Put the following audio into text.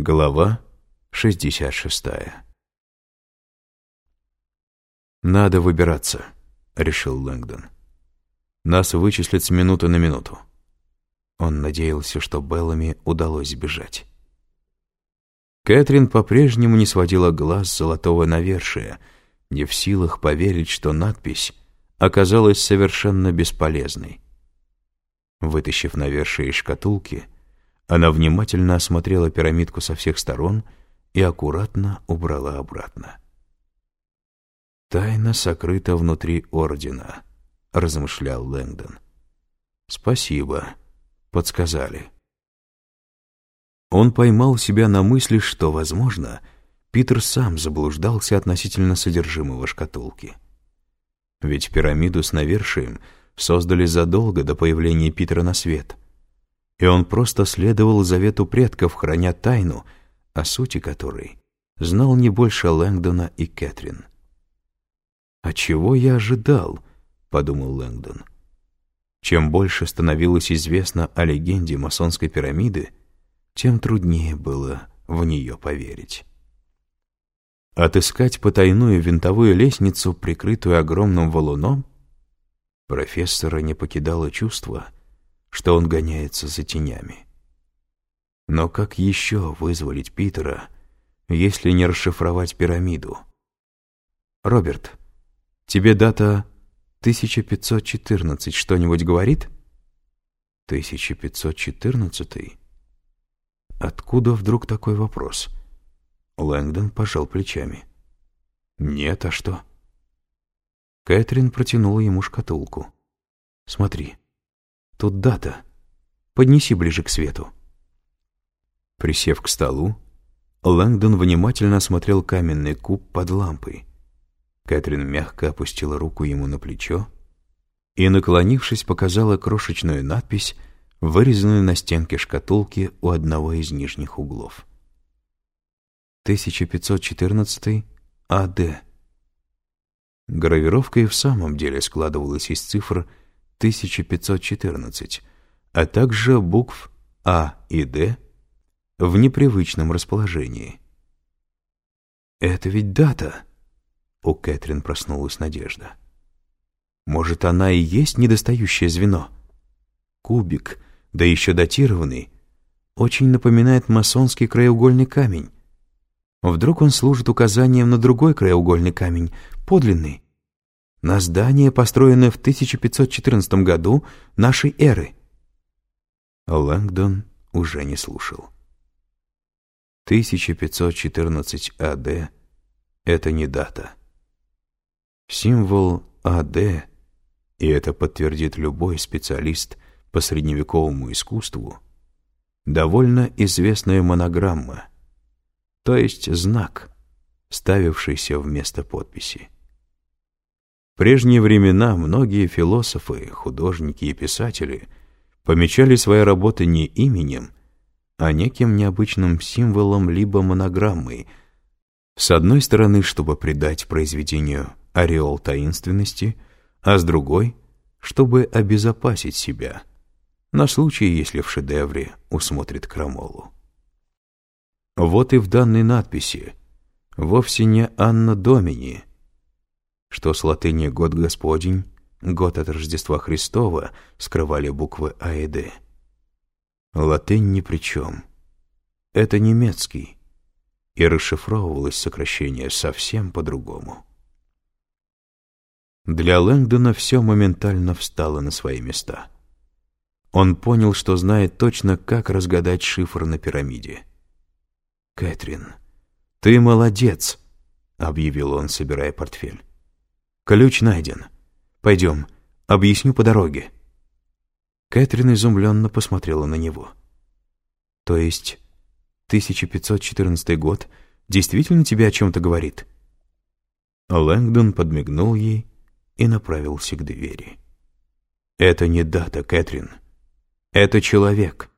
Глава 66 «Надо выбираться», — решил Лэнгдон. «Нас вычислят с минуты на минуту». Он надеялся, что Беллами удалось сбежать. Кэтрин по-прежнему не сводила глаз золотого навершия, не в силах поверить, что надпись оказалась совершенно бесполезной. Вытащив навершие из шкатулки, — она внимательно осмотрела пирамидку со всех сторон и аккуратно убрала обратно. «Тайна сокрыта внутри Ордена», — размышлял Лэнгдон. «Спасибо», — подсказали. Он поймал себя на мысли, что, возможно, Питер сам заблуждался относительно содержимого шкатулки. Ведь пирамиду с навершием создали задолго до появления Питера на свет — и он просто следовал завету предков, храня тайну, о сути которой знал не больше Лэнгдона и Кэтрин. «А чего я ожидал?» — подумал Лэнгдон. Чем больше становилось известно о легенде масонской пирамиды, тем труднее было в нее поверить. Отыскать потайную винтовую лестницу, прикрытую огромным валуном, профессора не покидало чувство — что он гоняется за тенями. Но как еще вызволить Питера, если не расшифровать пирамиду? «Роберт, тебе дата 1514 что-нибудь говорит?» «1514? Откуда вдруг такой вопрос?» Лэнгдон пожал плечами. «Нет, а что?» Кэтрин протянула ему шкатулку. «Смотри, Тут дата. Поднеси ближе к свету». Присев к столу, Лэнгдон внимательно осмотрел каменный куб под лампой. Кэтрин мягко опустила руку ему на плечо и, наклонившись, показала крошечную надпись, вырезанную на стенке шкатулки у одного из нижних углов. 1514 АД. Гравировка и в самом деле складывалась из цифр 1514, а также букв А и Д в непривычном расположении. «Это ведь дата!» У Кэтрин проснулась надежда. «Может, она и есть недостающее звено?» Кубик, да еще датированный, очень напоминает масонский краеугольный камень. Вдруг он служит указанием на другой краеугольный камень, подлинный, на здание, построенное в 1514 году нашей эры. Лэнгдон уже не слушал. 1514 АД — это не дата. Символ АД, и это подтвердит любой специалист по средневековому искусству, довольно известная монограмма, то есть знак, ставившийся вместо подписи прежние времена многие философы, художники и писатели помечали свои работы не именем, а неким необычным символом либо монограммой, с одной стороны, чтобы придать произведению ореол таинственности, а с другой, чтобы обезопасить себя, на случай, если в шедевре усмотрит крамолу. Вот и в данной надписи вовсе не Анна Домини, что с латыни «Год Господень», «Год от Рождества Христова» скрывали буквы А и Д. Латынь ни при чем. Это немецкий, и расшифровывалось сокращение совсем по-другому. Для Лэнгдона все моментально встало на свои места. Он понял, что знает точно, как разгадать шифр на пирамиде. «Кэтрин, ты молодец!» — объявил он, собирая портфель. Ключ найден. Пойдем, объясню по дороге». Кэтрин изумленно посмотрела на него. «То есть 1514 год действительно тебе о чем-то говорит?» Лэнгдон подмигнул ей и направился к двери. «Это не дата, Кэтрин. Это человек».